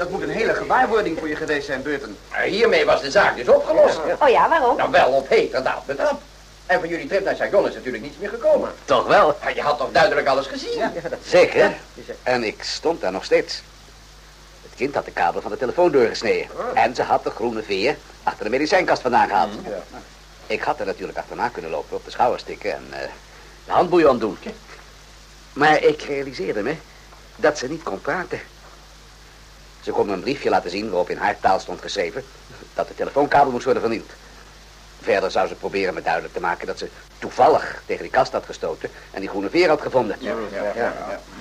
Dat moet een hele gewaarwording voor je geweest zijn, Burton. Hiermee was de zaak dus opgelost. Oh ja, waarom? Nou, wel op heterdaad betrap. En van jullie trip naar Saigon is natuurlijk niets meer gekomen. Toch wel? Maar je had toch duidelijk alles gezien? Zeker. En ik stond daar nog steeds. Het kind had de kabel van de telefoon doorgesneden. En ze had de groene veer achter de medicijnkast vandaan gehaald. Ik had er natuurlijk achterna kunnen lopen, op de schouders tikken en eh, de handboeien omdoen. Maar ik realiseerde me dat ze niet kon praten. Ze kon me een briefje laten zien waarop in haar taal stond geschreven dat de telefoonkabel moest worden vernield. Verder zou ze proberen me duidelijk te maken dat ze toevallig tegen die kast had gestoten en die groene veer had gevonden.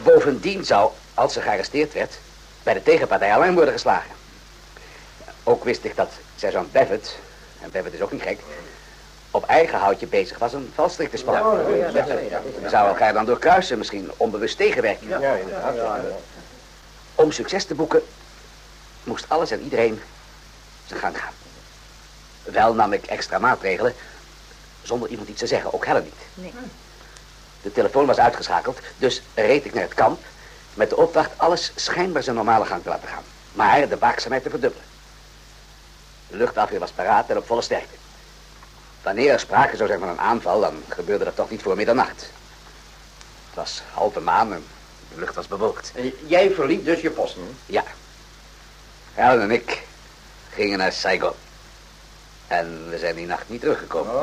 Bovendien zou, als ze gearresteerd werd, bij de tegenpartij alarm worden geslagen. Ook wist ik dat sergeant Bevet, en Bevet is ook niet gek, op eigen houtje bezig was een valstrik te spannen. Zouden elkaar dan doorkruisen, misschien onbewust tegenwerken. Om succes te boeken moest alles en iedereen zijn gang gaan. Wel nam ik extra maatregelen, zonder iemand iets te zeggen, ook Helen niet. Nee. De telefoon was uitgeschakeld, dus reed ik naar het kamp... met de opdracht alles schijnbaar zijn normale gang te laten gaan. Maar de waakzaamheid te verdubbelen. De luchtafweer was paraat en op volle sterkte. Wanneer er sprake zou zijn van een aanval, dan gebeurde dat toch niet voor middernacht. Het was halve maan en de lucht was bewolkt. En Jij verliet dus je posten. Ja. Helen en ik gingen naar Saigon. En we zijn die nacht niet teruggekomen.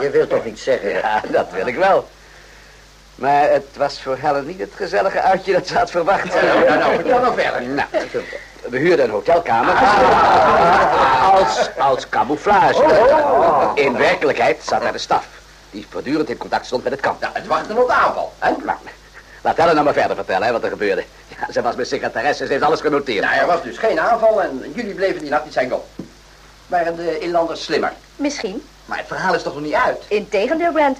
Je wilt toch niet zeggen? Ja, dat wil ik wel. Maar het was voor Helen niet het gezellige uitje dat ze had verwacht. Nou, nou, nou, vertel nou verder. Nou, we huurden een hotelkamer. Als, als camouflage. In werkelijkheid zat daar de staf. Die voortdurend in contact stond met het kamp. Nou, het wachten op de aanval. Hè? Laat Helen nou maar verder vertellen hè, wat er gebeurde. Ja, ze was mijn secretaresse, ze heeft alles genoteerd. Nou, er was dus geen aanval en jullie bleven die nacht in Saigon. Waren de inlanders slimmer? Misschien. Maar het verhaal is toch nog niet uit? Integendeel, Brent.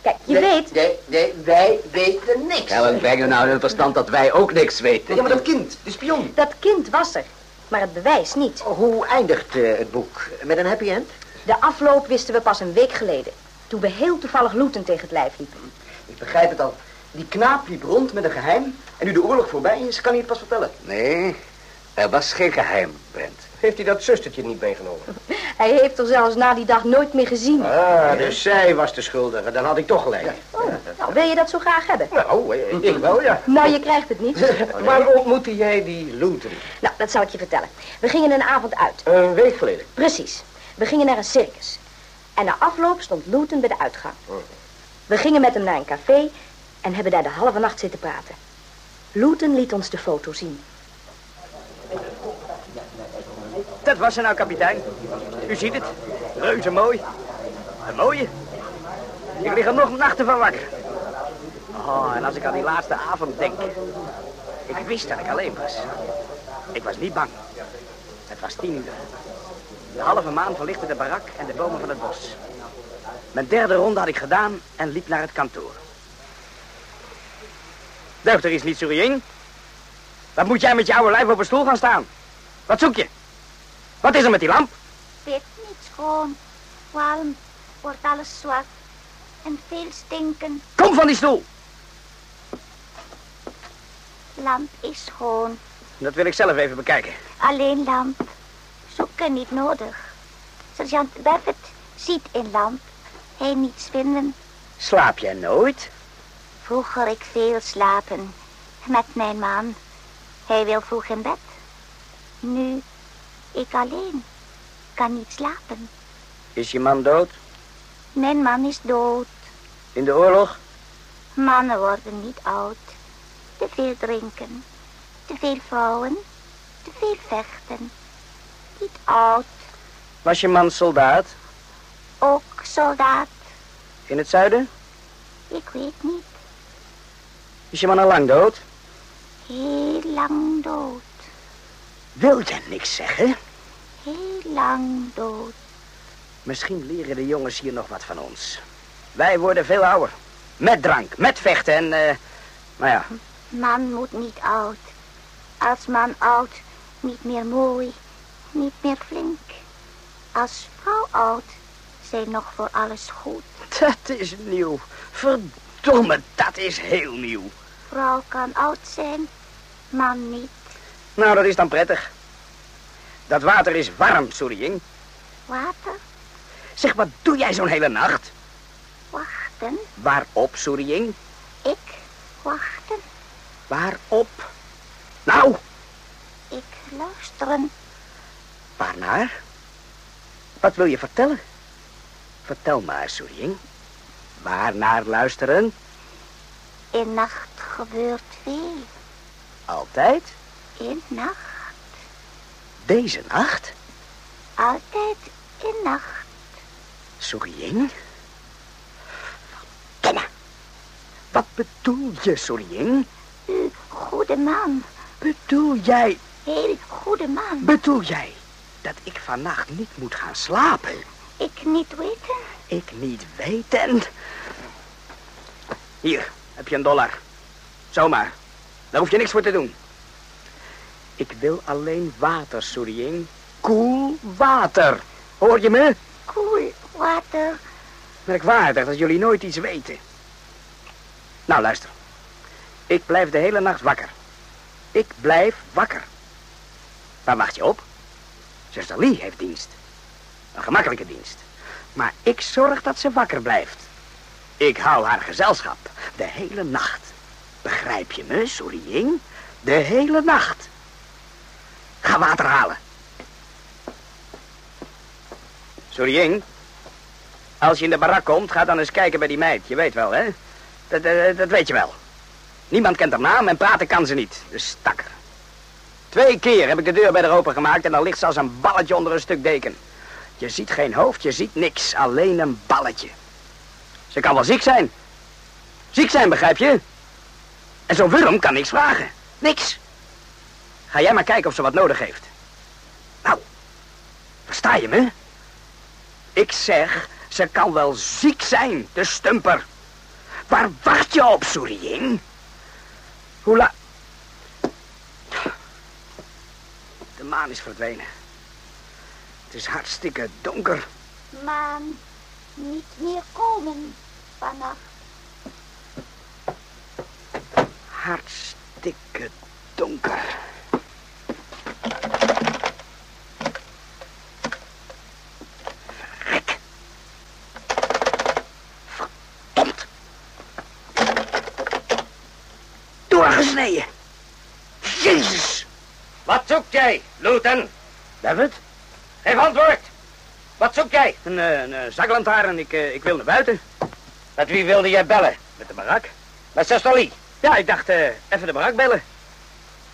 Kijk, je nee, weet... Nee, nee, wij weten niks. Helen, breng er nou in het verstand dat wij ook niks weten. Ja, maar dat kind, de spion. Dat kind was er. Maar het bewijs niet. Hoe eindigt eh, het boek? Met een happy end? De afloop wisten we pas een week geleden. Toen we heel toevallig Loeten tegen het lijf liepen. Ik begrijp het al. Die knaap liep rond met een geheim. En nu de oorlog voorbij is, kan hij het pas vertellen. Nee, er was geen geheim, Brent. Heeft hij dat zustertje niet meegenomen? Hij heeft er zelfs na die dag nooit meer gezien. Ah, dus zij was de schuldige. Dan had ik toch gelijk. Oh, nou, wil je dat zo graag hebben? Nou, eh, ik wel, ja. Nou, je krijgt het niet. Waar ontmoette jij die Loeten? Nou, dat zal ik je vertellen. We gingen een avond uit. Een week geleden. Precies. We gingen naar een circus. En na afloop stond Luton bij de uitgang. We gingen met hem naar een café en hebben daar de halve nacht zitten praten. Luton liet ons de foto zien. Dat was ze nou, kapitein. U ziet het. Reuze mooi. Een mooie. Ik lig er nog nachten van wakker. Oh, en als ik aan die laatste avond denk. Ik wist dat ik alleen was. Ik was niet bang. Het was tien uur. De halve maan verlichtte de barak en de bomen van het bos. Mijn derde ronde had ik gedaan en liep naar het kantoor. Deugt er iets niet, Surien? Wat moet jij met je oude lijf op een stoel gaan staan? Wat zoek je? Wat is er met die lamp? Weet niet schoon. Warm wordt alles zwart. En veel stinken. Kom van die stoel! Lamp is schoon. Dat wil ik zelf even bekijken. Alleen lamp. Zoeken niet nodig. Sergeant Beckett ziet in lamp. Hij niets vinden. Slaap jij nooit? Vroeger ik veel slapen. Met mijn man. Hij wil vroeg in bed. Nu ik alleen. Kan niet slapen. Is je man dood? Mijn man is dood. In de oorlog? Mannen worden niet oud. Te veel drinken. Te veel vrouwen. Te veel vechten. Niet oud. Was je man soldaat? Ook soldaat. In het zuiden? Ik weet niet. Is je man al lang dood? Heel lang dood. Wil jij niks zeggen? Heel lang dood. Misschien leren de jongens hier nog wat van ons. Wij worden veel ouder. Met drank, met vechten en... eh nou ja, Man moet niet oud. Als man oud, niet meer mooi, niet meer flink. Als vrouw oud, zijn nog voor alles goed. dat is nieuw. Verdomme, dat is heel nieuw. Vrouw kan oud zijn, man niet. Nou, dat is dan prettig. Dat water is warm, Soeriing. Water, Zeg, wat doe jij zo'n hele nacht? wachten, Waarop, Soeriing? ik wachten, Waarop? Nou, ik luisteren. waarnaar? Wat wil je vertellen? Vertel maar, Soeriing. Waarnaar luisteren? In nacht gebeurt veel. Altijd? In nacht, Deze nacht? altijd in nacht. Soeriing? Verdomme. Wat bedoel je, Soeriing? U, goede man, Bedoel jij, heel goede man. bedoel jij dat ik vannacht niet moet gaan slapen? Ik niet weten. Ik niet weten. Hier, heb je een dollar. Zomaar. Daar hoef je niks voor te doen. Ik wil alleen water, Soeriing. Koel water. Hoor je me? Koel water, Merkwaardig dat jullie nooit iets weten. Nou, luister. Ik blijf de hele nacht wakker. Ik blijf wakker. Waar wacht je op? Zuster Lee heeft dienst. Een gemakkelijke dienst. Maar ik zorg dat ze wakker blijft. Ik hou haar gezelschap. De hele nacht. Begrijp je me, Soeriing? De hele nacht. Ga water halen. Soeriing, als je in de barak komt, ga dan eens kijken bij die meid. Je weet wel, hè? Dat, dat, dat weet je wel. Niemand kent haar naam en praten kan ze niet. De stakker. Twee keer heb ik de deur bij haar opengemaakt en dan ligt ze als een balletje onder een stuk deken. Je ziet geen hoofd, je ziet niks. Alleen een balletje. Ze kan wel ziek zijn. Ziek zijn, begrijp je? En zo'n wurm kan niks vragen. Niks. Ga jij maar kijken of ze wat nodig heeft. Nou, versta je me? Ik zeg, ze kan wel ziek zijn, de stumper. Waar wacht je op, Soeriing? Hoe la... De maan is verdwenen. Het is hartstikke donker. maan, niet meer komen vannacht. Hartstikke donker. Verrek. Verdomd. Doorgesneden. Jezus. Wat zoek jij, Luton? David? Geef antwoord. Wat zoek jij? Een, eh, een, eh, zaklantaarn. Ik, eh, ik wil naar buiten. Met wie wilde jij bellen? Met de barak. Met zuster Lee. Ja, ik dacht, eh, even de barak bellen.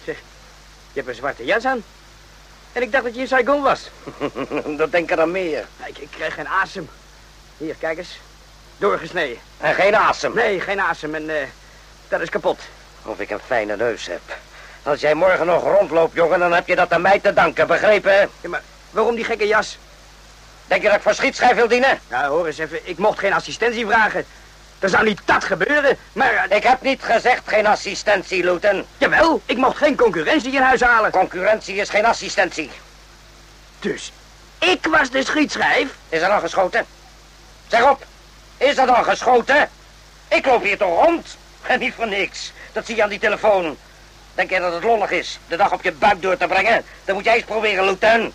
Zeg, je hebt een zwarte jas aan. En ik dacht dat je in Saigon was. Dat denken er meer. Ik, ik krijg geen asem. Hier, kijk eens. Doorgesneden. En geen asem. Nee, geen asem en eh, dat is kapot. Of ik een fijne neus heb. Als jij morgen nog rondloopt, jongen, dan heb je dat aan mij te danken, begrepen? Ja, maar waarom die gekke jas? Denk je dat ik voor schietschijf wil dienen? Nou, hoor eens even. Ik mocht geen assistentie vragen. Er zou niet dat gebeuren, maar... eh, Ik heb niet gezegd geen assistentie, Luton. Jawel, ik mocht geen concurrentie in huis halen. Concurrentie is geen assistentie. Dus ik was de schietschijf. Is er dan geschoten? Zeg op, is er dan geschoten? Ik loop hier toch rond? En niet voor niks. Dat zie je aan die telefoon. Denk jij dat het lollig is de dag op je buik door te brengen? Dan moet jij eens proberen, Luton.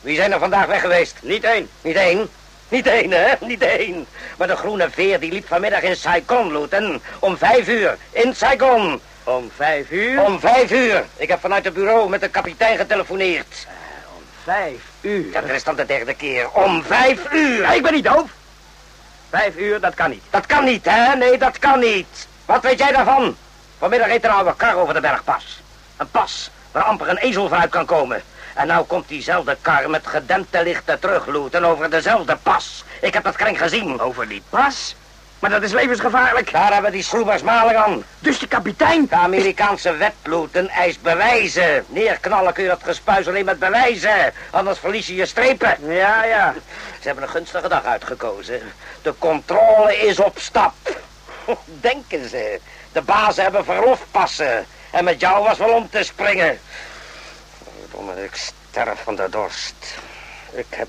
Wie zijn er vandaag weg geweest? Niet één. Niet één? Niet één, hè? Niet één. Maar de groene veer die liep vanmiddag in Saigon, Luton. Om vijf uur. In Saigon. Om vijf uur? Om vijf uur. Ik heb vanuit het bureau met de kapitein getelefoneerd. Vijf uur? Ja, dat is dan de derde keer. Om vijf uur. Ja, ik ben niet doof. Vijf uur, dat kan niet. Dat kan niet, hè? Nee, dat kan niet. Wat weet jij daarvan? Vanmiddag reed er een oude kar over de bergpas. Een pas waar amper een ezel vooruit kan komen. En nou komt diezelfde kar met gedempte lichten terugloeten over dezelfde pas. Ik heb dat kring gezien. Over die pas? Maar dat is levensgevaarlijk. Daar hebben die schroebers maling aan. Dus de kapitein... De Amerikaanse wet, Luton, eist bewijzen. Neerknallen kun je dat gespuis alleen met bewijzen. Anders verlies je je strepen. Ja, ja. Ze hebben een gunstige dag uitgekozen. De controle is op stap. Denken ze. De bazen hebben verlofpassen. En met jou was wel om te springen. Verdomme, ik sterf van de dorst. Ik heb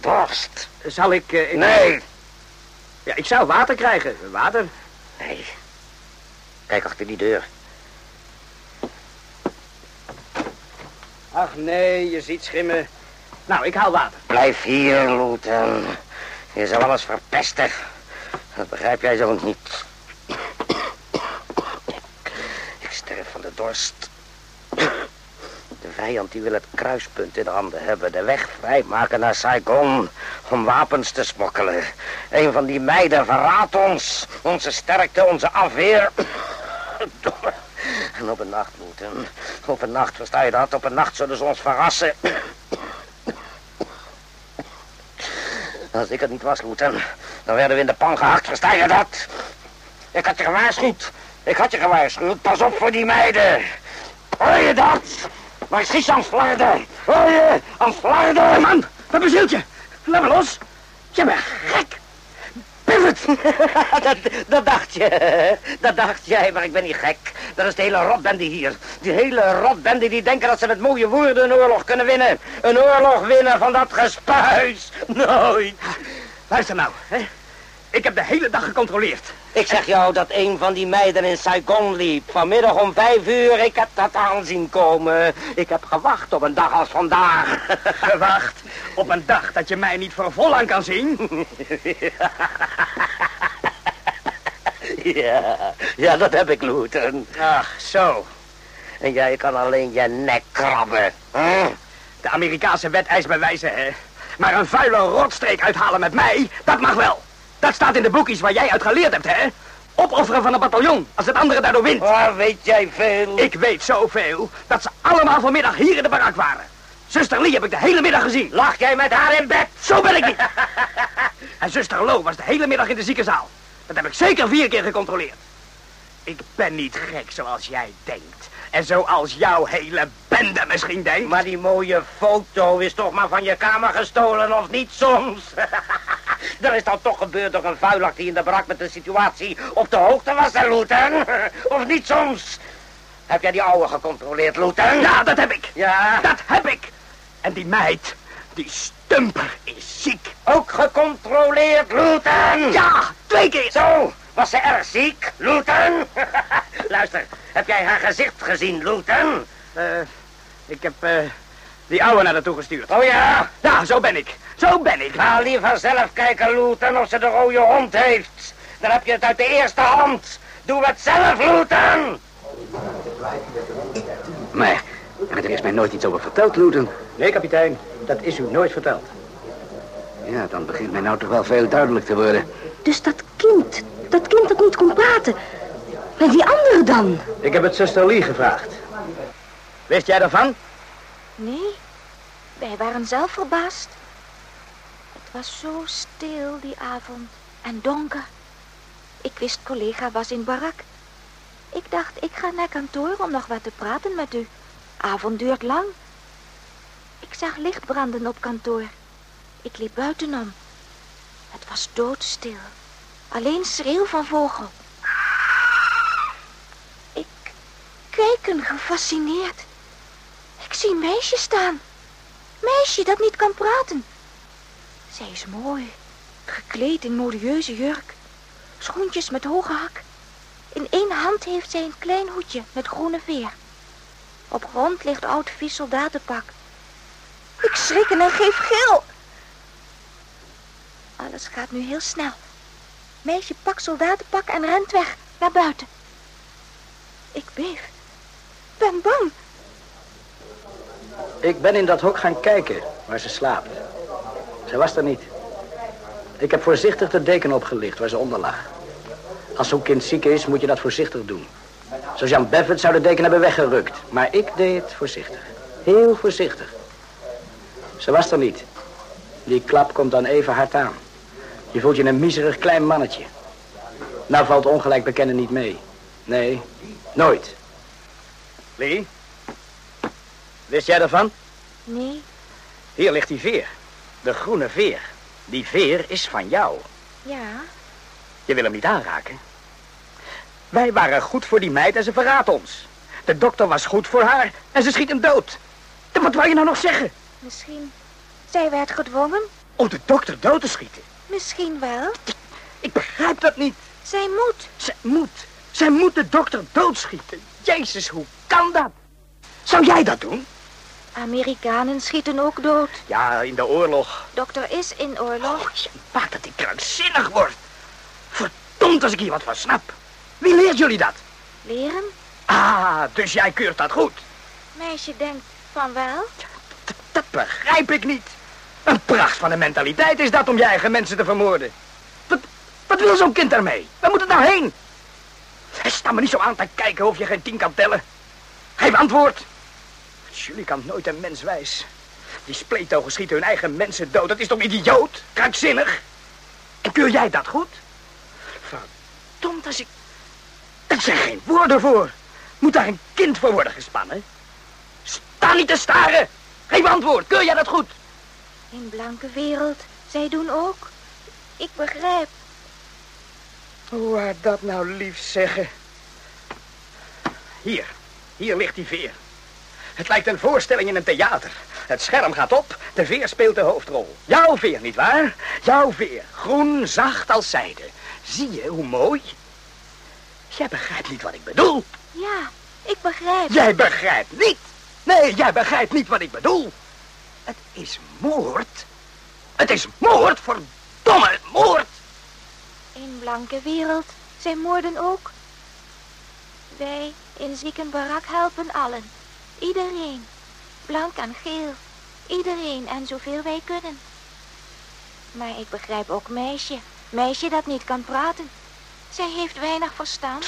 dorst. Zal ik... ik- Nee, Ja, ik zou water krijgen. Water? nee. Kijk achter die deur. Ach nee, je ziet schimmen. Nou, ik haal water. Blijf hier, Loeten. Je zal alles verpesten. Dat begrijp jij zo niet. Ik sterf van de dorst. Vijand die wil het kruispunt in handen hebben. De weg vrijmaken naar Saigon. Om wapens te smokkelen. Een van die meiden verraadt ons. Onze sterkte, onze afweer. En op een nacht, Loeten. Op een nacht, versta je dat? Op een nacht zullen ze ons verrassen. Als ik het niet was, Loeten, dan werden we in de pan gehakt, versta je dat? Ik had je gewaarschuwd. Ik had je gewaarschuwd. Pas op voor die meiden. Hoor je dat? Precies aan flarden. Hoor je? Aan flarden. Man, wat bezielt je? Laat me los. Je bent gek. Pivot. dat, dat dacht je. Dat dacht jij, maar ik ben niet gek. Dat is de hele rotbende hier. Die hele rotbende die denken dat ze met mooie woorden een oorlog kunnen winnen. Een oorlog winnen van dat gespuis. Nooit. Luister nou, hè. Ik heb de hele dag gecontroleerd. Ik zeg jou dat een van die meiden in Saigon liep. Vanmiddag om vijf uur. Ik heb dat aanzien komen. Ik heb gewacht op een dag als vandaag. Gewacht op een dag dat je mij niet voor vol aan kan zien. ja, ja, dat heb ik, Loeten. Ach, zo. En jij kan alleen je nek krabben. hè? De Amerikaanse wet eist bewijzen, hè. Maar een vuile rotstreek uithalen met mij, dat mag wel. Dat staat in de boekjes waar jij uit geleerd hebt, hè. Opofferen van een bataljon, als het andere daardoor wint. Waar weet jij veel? Ik weet zoveel dat ze allemaal vanmiddag hier in de barak waren. Zuster Lee heb ik de hele middag gezien. Lag jij met haar in bed? Zo ben ik niet. En zuster Lo was de hele middag in de ziekenzaal. Dat heb ik zeker vier keer gecontroleerd. Ik ben niet gek zoals jij denkt. En zoals jouw hele bende misschien denkt. Maar die mooie foto is toch maar van je kamer gestolen, of niet soms? Er is dan toch gebeurd door een vuilak die in de brak met de situatie op de hoogte was, hè, Loeten? Of niet soms? Heb jij die ouwe gecontroleerd, Loeten? Ja, dat heb ik. Ja? Dat heb ik. En die meid, die stumper, is ziek. Ook gecontroleerd, Loeten? Ja, twee keer. Zo, was ze erg ziek, Loeten? Luister, heb jij haar gezicht gezien, Loeten? Eh, ik heb eh, die ouwe naar naartoe gestuurd. Oh ja? Ja, zo ben ik. Zo ben ik. Ga liever zelf kijken, Loeten, of ze de rode hond heeft. Dan heb je het uit de eerste hand. Doe het zelf, Loeten! Maar er is mij nooit iets over verteld, Loeten. Nee, kapitein, dat is u nooit verteld. Ja, dan begint mij nou toch wel veel duidelijk te worden. Dus dat kind, dat kind dat niet kon praten. En die andere dan? Ik heb het zuster Lee gevraagd. Wist jij daarvan? Nee, wij waren zelf verbaasd. Was zo stil die avond en donker. Ik wist collega was in barak. Ik dacht, ik ga naar kantoor om nog wat te praten met u. Avond duurt lang. Ik zag licht branden op kantoor. Ik liep buitenom. Het was doodstil. Alleen schreeuw van vogel. Ik keken gefascineerd. Ik zie een meisje staan. Meisje dat niet kan praten. Zij is mooi, gekleed in modieuze jurk. Schoentjes met hoge hak. In één hand heeft zij een klein hoedje met groene veer. Op grond ligt oud vies soldatenpak. Ik schrik en geef gil. Alles gaat nu heel snel. Meisje pakt soldatenpak en rent weg naar buiten. Ik beef. Ben bang. Ik ben in dat hok gaan kijken waar ze slaapt. Ze was er niet. Ik heb voorzichtig de deken opgelicht waar ze onder lag. Als zo'n kind ziek is, moet je dat voorzichtig doen. Zo Jan Bevet zou de deken hebben weggerukt. Maar ik deed het voorzichtig. Heel voorzichtig. Ze was er niet. Die klap komt dan even hard aan. Je voelt je een miserig klein mannetje. Nou valt ongelijk bekennen niet mee. Nee, nooit. Lee? Wist jij ervan? Nee, Hier ligt die veer. De groene veer. Die veer is van jou. ja, Je wil hem niet aanraken. Wij waren goed voor die meid en ze verraadt ons. De dokter was goed voor haar en ze schiet hem dood. En Wat wou je nou nog zeggen? misschien. Zij werd gedwongen. Om de dokter dood te schieten? Misschien wel. Ik begrijp dat niet. Zij moet. Zij moet. Zij moet de dokter doodschieten. Jezus, hoe kan dat? Zou jij dat doen? Amerikanen schieten ook dood. Ja, in de oorlog. Dokter is in oorlog. Oh, je maakt dat ik krankzinnig word. Verdomd als ik hier wat van snap. Wie leert jullie dat? Leren? Ah, dus jij keurt dat goed. Meisje denkt van wel. Dat, dat begrijp ik niet. Een pracht van een mentaliteit is dat om je eigen mensen te vermoorden. Wat, wat wil zo'n kind daarmee? Waar moet het nou heen? Sta me niet zo aan te kijken of je geen tien kan tellen. Geef antwoord. Jullie kan nooit een mens wijs. Die spleetogen schieten hun eigen mensen dood. Dat is toch idioot? Krankzinnig? En keur jij dat goed? Verdomd als ik... Er zijn geen woorden voor. Moet daar een kind voor worden gespannen? Sta niet te staren. Geef antwoord. Keur jij dat goed? In blanke wereld. Zij doen ook. Ik begrijp. Hoe haar dat nou lief zeggen? Hier, hier ligt die veer. Het lijkt een voorstelling in een theater. Het scherm gaat op, de veer speelt de hoofdrol. Jouw veer, nietwaar? Jouw veer, groen, zacht als zijde. Zie je hoe mooi? Jij begrijpt niet wat ik bedoel. Ja, ik begrijp. Jij begrijpt niet. Nee, jij begrijpt niet wat ik bedoel. Het is moord. Het is moord, verdomme moord. In blanke wereld. Zij moorden ook. Wij in ziekenbarak helpen allen. Iedereen. Blank en geel. Iedereen en zoveel wij kunnen. Maar ik begrijp ook meisje. Meisje dat niet kan praten. Zij heeft weinig verstand.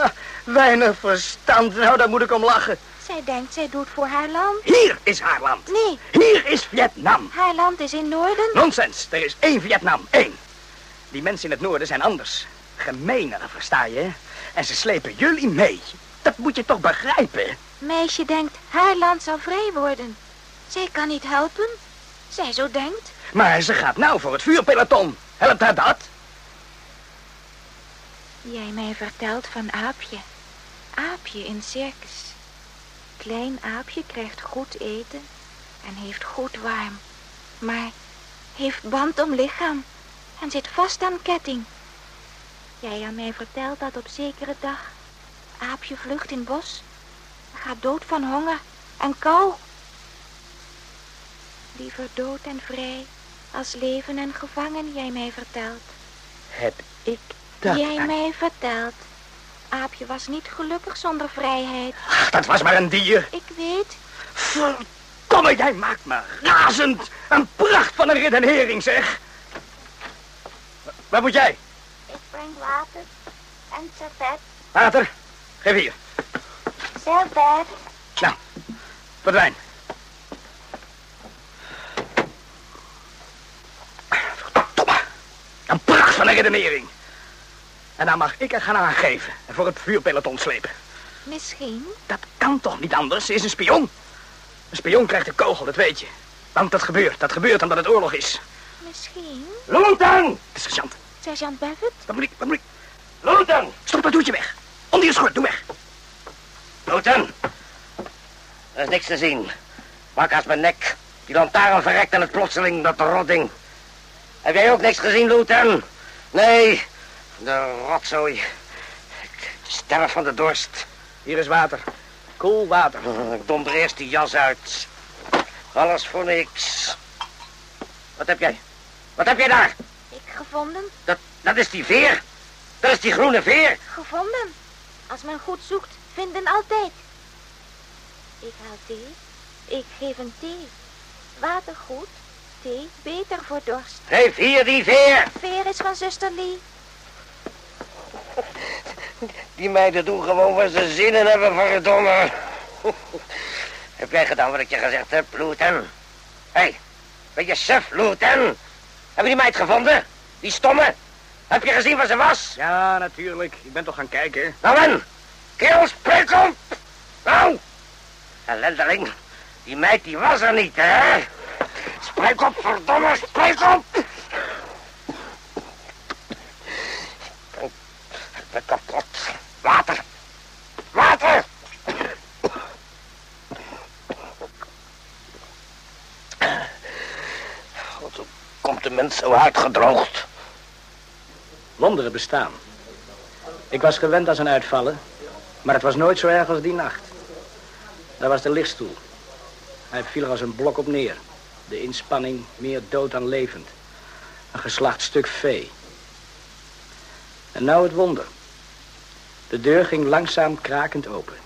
weinig verstand, nou daar moet ik om lachen. Zij denkt zij doet voor haar land. Hier is haar land. Nee. Hier is Vietnam. Haar land is in Noorden. Nonsens, er is één Vietnam, één. Die mensen in het noorden zijn anders. Gemener, versta je? En ze slepen jullie mee. Dat moet je toch begrijpen? Meisje denkt, haar land zal vrij worden. Zij kan niet helpen. Zij zo denkt. Maar ze gaat nou voor het vuurpeloton. Helpt haar dat? Jij mij vertelt van Aapje. Aapje in circus. Klein Aapje krijgt goed eten en heeft goed warm. Maar heeft band om lichaam en zit vast aan ketting. Jij aan mij vertelt dat op zekere dag Aapje vlucht in bos, gaat dood van honger en kou. Liever dood en vrij als leven en gevangen, jij mij vertelt. Heb ik dat... Jij mij vertelt. Aapje was niet gelukkig zonder vrijheid. Ach, dat was maar een dier. Ik weet. Verdomme, jij maakt me razend. Een pracht van een redenering, zeg. Waar moet jij? Ik breng water en servet. Water? Geef hier. Servet. Nou, verdwijn. Verdomme. Een pracht van een redenering. En dan mag ik er gaan aangeven en voor het vuurpeloton slepen. Misschien. Dat kan toch niet anders? Ze is een spion. Een spion krijgt een kogel, dat weet je. Want dat gebeurt. Dat gebeurt omdat het oorlog is. Misschien. Loontan! Het is sergeant. Sergeant Buffett? Wat moet ik, wat moet ik? Stop dat doetje weg. Onder je schort, doe weg. Loten. Er is niks te zien. Wak als mijn nek. Die lantaarn verrekt en het plotseling dat rotting. Heb jij ook niks gezien, Loten? Nee. De rotzooi. Ik sterf van de dorst. Hier is water. Koel water. Ik donder eerst die jas uit. Alles voor niks. Wat heb jij? Wat heb jij daar? Ik gevonden. Dat, dat is die veer. Dat is die groene veer. Gevonden. Als men goed zoekt, vinden altijd. Ik haal thee. Ik geef een thee. Water goed. Thee beter voor dorst. Geef hier die veer. Veer is van zuster Lee. Die meiden doen gewoon waar ze zin in hebben, verdomme. heb jij gedaan wat ik je gezegd heb, Luten? Hé, hey, ben je suf, Luten? Heb je die meid gevonden? Die stomme? Heb je gezien waar ze was? Ja, natuurlijk. Ik ben toch gaan kijken. Nou en, kerel, spreek op! Nou, ellendeling, die meid die was er niet, hè? Spreek op, verdomme, spreek op! Ik ben kapot. Water! Water! God, hoe komt de mens zo uitgedroogd? Wonderen bestaan. Ik was gewend aan zijn uitvallen, maar het was nooit zo erg als die nacht. Daar was de lichtstoel. Hij viel er als een blok op neer. De inspanning meer dood dan levend. Een geslacht stuk vee. En nou het wonder. De deur ging langzaam krakend open.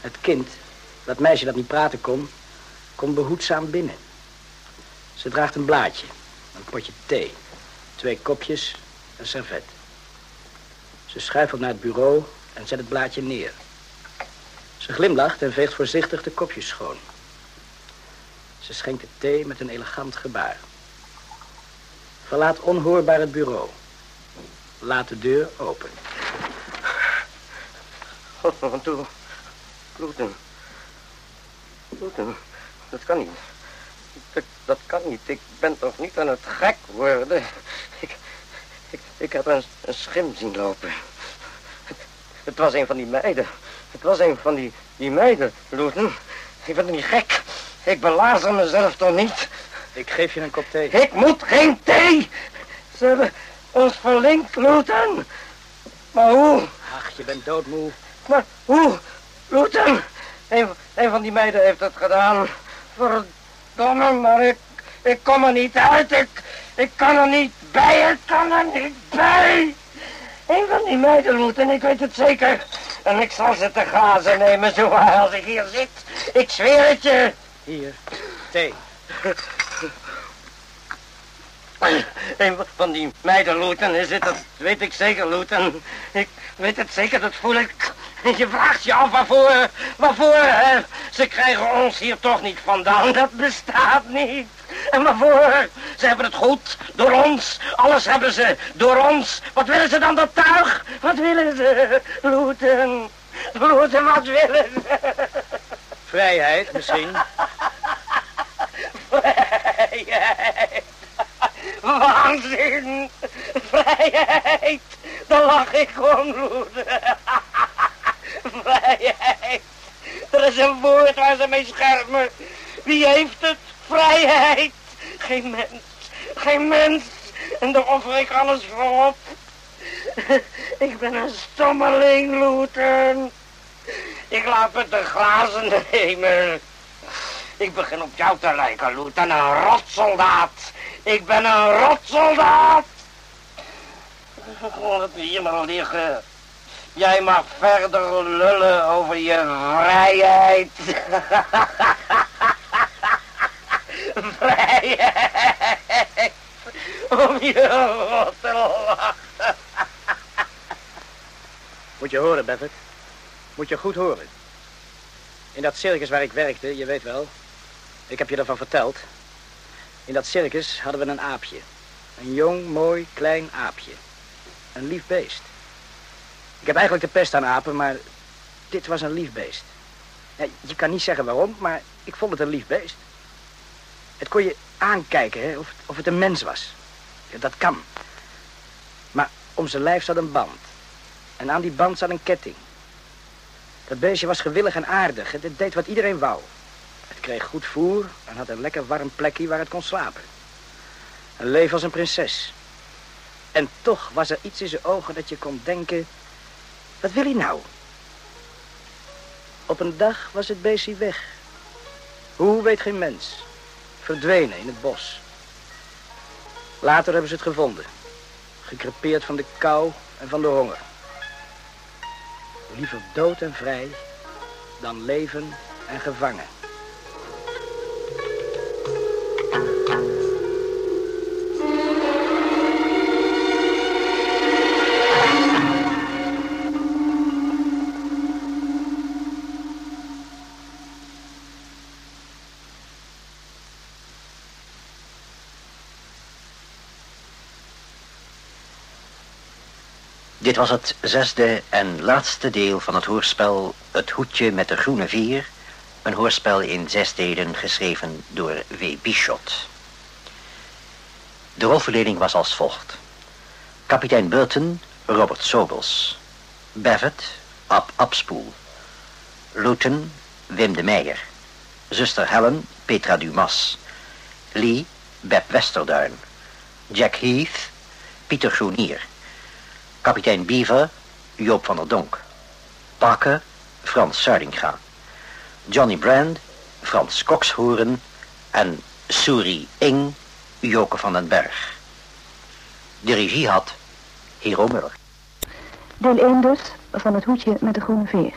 Het kind, dat meisje dat niet praten kon, komt behoedzaam binnen. Ze draagt een blaadje, een potje thee, twee kopjes, een servet. Ze schuifelt naar het bureau en zet het blaadje neer. Ze glimlacht en veegt voorzichtig de kopjes schoon. Ze schenkt de thee met een elegant gebaar. Verlaat onhoorbaar het bureau. Laat de deur open. Oh, toe. Gluten. Gluten. Dat kan niet. Dat, dat kan niet. Ik ben toch niet aan het gek worden. Ik, ik, ik heb een, een schim zien lopen. Het, het was een van die meiden. Het was een van die, die meiden, Gluten. Ik ben niet gek. Ik belazer mezelf toch niet. Ik geef je een kop thee. Ik moet geen thee. Ze hebben ons verlinkt, Gluten. Maar hoe? Ach, je bent doodmoe. Maar hoe? Een, een van die meiden heeft het gedaan. Verdomme, maar ik, ik kom er niet uit. Ik, ik kan er niet bij. Ik kan er niet bij. Een van die meiden, Luther, ik weet het zeker. En ik zal ze te glazen nemen, zo als ik hier zit. Ik zweer het je. Hier, thee. Een van die meiden, Luther, is het, dat weet ik zeker, Luther. Ik weet het zeker, dat voel ik. Je vraagt je af waarvoor, waarvoor, hè? Ze krijgen ons hier toch niet vandaan, dat bestaat niet. En waarvoor? Ze hebben het goed, door ons. Alles hebben ze, door ons. Wat willen ze dan, dat tuig? Wat willen ze? Loeten, Loeten, wat willen ze? Vrijheid, misschien. Vrijheid. Waanzin. Vrijheid. Dan lach ik gewoon, Loeten. Een woord waar ze mee schermen. Wie heeft het? Vrijheid. Geen mens. Geen mens. En daar offer ik alles voor op. Ik ben een stommeling, Loeten. Ik laat me de glazen nemen. Ik begin op jou te lijken, Loeten. Een rotsoldaat. Ik ben een rotsoldaat. Laat me hier maar liggen. Jij mag verder lullen over je vrijheid. vrijheid. Om je rot te lachen. Moet je horen, Bevet. Moet je goed horen. In dat circus waar ik werkte, je weet wel. Ik heb je ervan verteld. In dat circus hadden we een aapje. Een jong, mooi, klein aapje. Een lief beest. Ik heb eigenlijk de pest aan apen, maar dit was een lief beest. Ja, je kan niet zeggen waarom, maar ik vond het een lief beest. Het kon je aankijken, hè, of, het, of het een mens was. Ja, dat kan. Maar om zijn lijf zat een band. En aan die band zat een ketting. Dat beestje was gewillig en aardig. Het deed wat iedereen wou. Het kreeg goed voer en had een lekker warm plekje waar het kon slapen. Een leef als een prinses. En toch was er iets in zijn ogen dat je kon denken... Wat wil hij nou? Op een dag was het beestje weg. Hoe weet geen mens. Verdwenen in het bos. Later hebben ze het gevonden. Gekrepeerd van de kou en van de honger. Liever dood en vrij dan leven en gevangen. Was het zesde en laatste deel van het hoorspel Het Hoedje met de Groene Vier. Een hoorspel in zes delen geschreven door W. Bichot. De rolverdeling was als volgt. Kapitein Burton, Robert Sobels. Bevet, Ab Abspoel. Luton, Wim de Meijer. Zuster Helen, Petra Dumas. Lee, Beb Westerduin. Jack Heath, Pieter Groenier. Kapitein Beaver, Joop van der Donk. Parker, Frans Sardinga. Johnny Brand, Frans Kokshoorn en Suri Ing, Joke van den Berg. De regie had Hero Muller. Deel 1 dus van het hoedje met de groene veer.